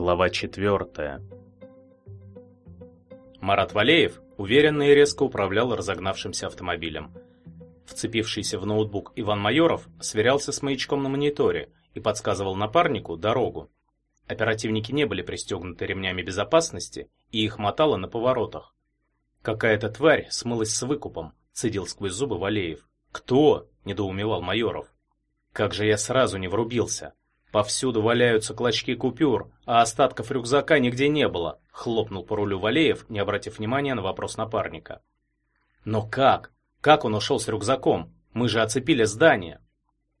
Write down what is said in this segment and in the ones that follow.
Глава 4. Марат Валеев уверенно и резко управлял разогнавшимся автомобилем. Вцепившийся в ноутбук Иван Майоров сверялся с маячком на мониторе и подсказывал напарнику дорогу. Оперативники не были пристегнуты ремнями безопасности, и их мотало на поворотах. Какая-то тварь смылась с выкупом, цедил сквозь зубы Валеев. Кто? недоумевал Майоров. Как же я сразу не врубился. Повсюду валяются клочки купюр, а остатков рюкзака нигде не было, хлопнул по рулю Валеев, не обратив внимания на вопрос напарника. Но как? Как он ушел с рюкзаком? Мы же оцепили здание.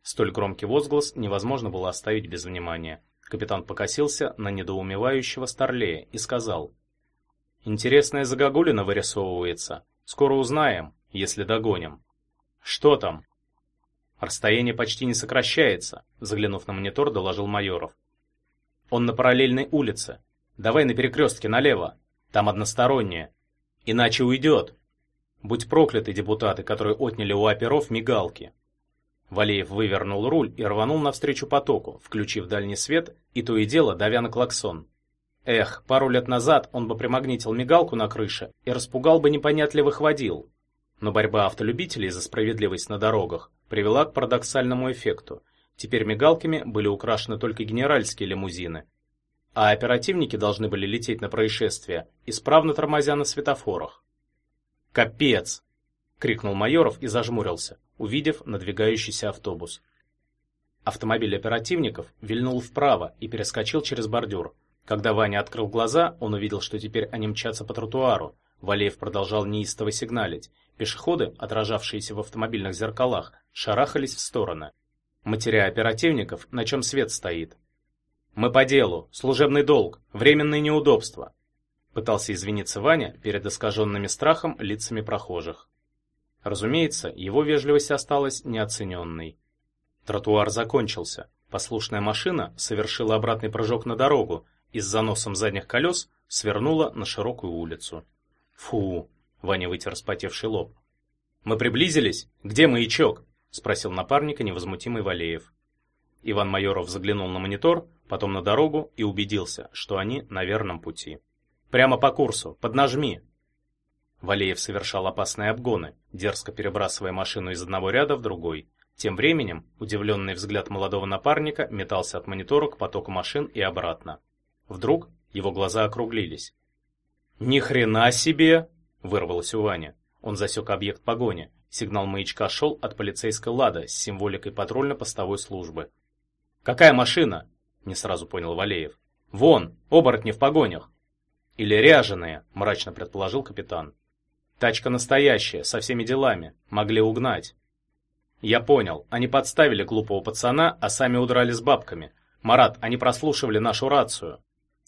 Столь громкий возглас невозможно было оставить без внимания. Капитан покосился на недоумевающего Старлея и сказал: "Интересная загогулина вырисовывается. Скоро узнаем, если догоним". "Что там?" Расстояние почти не сокращается, заглянув на монитор, доложил Майоров. Он на параллельной улице. Давай на перекрестке налево. Там одностороннее. Иначе уйдет. Будь прокляты депутаты, которые отняли у оперов мигалки. Валеев вывернул руль и рванул навстречу потоку, включив дальний свет и то и дело давя на клаксон. Эх, пару лет назад он бы примагнитил мигалку на крыше и распугал бы непонятливых водил. Но борьба автолюбителей за справедливость на дорогах привела к парадоксальному эффекту. Теперь мигалками были украшены только генеральские лимузины, а оперативники должны были лететь на происшествие, исправно тормозя на светофорах. «Капец!» — крикнул Майоров и зажмурился, увидев надвигающийся автобус. Автомобиль оперативников вильнул вправо и перескочил через бордюр. Когда Ваня открыл глаза, он увидел, что теперь они мчатся по тротуару. Валеев продолжал неистово сигналить. Пешеходы, отражавшиеся в автомобильных зеркалах, шарахались в стороны. Матеря оперативников, на чем свет стоит. Мы по делу, служебный долг, временные неудобства. Пытался извиниться Ваня перед искаженными страхом лицами прохожих. Разумеется, его вежливость осталась неоцененной. Тротуар закончился. Послушная машина совершила обратный прыжок на дорогу и с заносом задних колес свернула на широкую улицу. Фу, Ваня вытер вспотевший лоб. Мы приблизились? Где маячок? спросил напарника невозмутимый Валеев. Иван Майоров заглянул на монитор, потом на дорогу и убедился, что они на верном пути. Прямо по курсу, поднажми. Валеев совершал опасные обгоны, дерзко перебрасывая машину из одного ряда в другой. Тем временем удивленный взгляд молодого напарника метался от монитора к потоку машин и обратно. Вдруг его глаза округлились. Ни хрена себе, вырвалось у Вани. Он засек объект погони. Сигнал маячка шел от полицейской лада с символикой патрульно-постовой службы. Какая машина? не сразу понял Валеев. Вон, оборотни в погонях. Или ряженые, мрачно предположил капитан. Тачка настоящая, со всеми делами, могли угнать. Я понял, они подставили глупого пацана, а сами удрали с бабками. Марат, они прослушивали нашу рацию.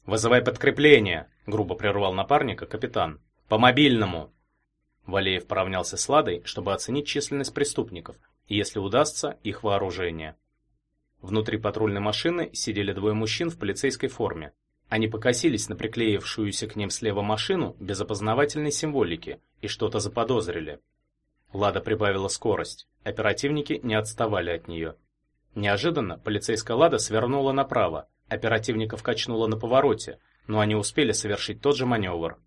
Вызывай подкрепление, грубо прервал напарника капитан. По мобильному. Валеев поравнялся с Ладой, чтобы оценить численность преступников и, если удастся, их вооружение. Внутри патрульной машины сидели двое мужчин в полицейской форме. Они покосились на приклеившуюся к ним слева машину без опознавательной символики и что-то заподозрили. Лада прибавила скорость. Оперативники не отставали от нее. Неожиданно полицейская Лада свернула направо. Оперативников качнуло на повороте, но они успели совершить тот же маневр.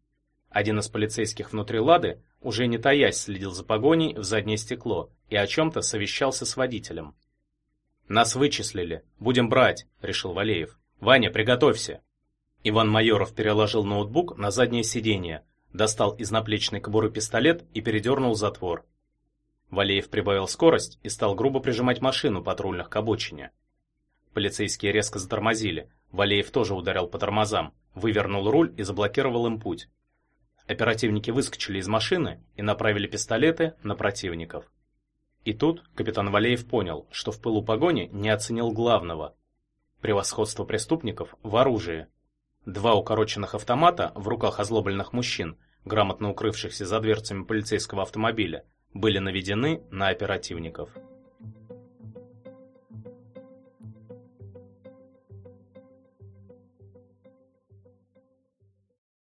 Один из полицейских внутри Лады, уже не таясь, следил за погоней в заднее стекло и о чем то совещался с водителем. Нас вычислили. Будем брать, решил Валеев. Ваня, приготовься. Иван Майоров переложил ноутбук на заднее сиденье, достал из наплечной кобуры пистолет и передернул затвор. Валеев прибавил скорость и стал грубо прижимать машину патрульных к обочине. Полицейские резко затормозили. Валеев тоже ударил по тормозам, вывернул руль и заблокировал им путь. Оперативники выскочили из машины и направили пистолеты на противников. И тут капитан Валеев понял, что в пылу погони не оценил главного превосходство преступников в оружии. Два укороченных автомата в руках озлобленных мужчин, грамотно укрывшихся за дверцами полицейского автомобиля, были наведены на оперативников.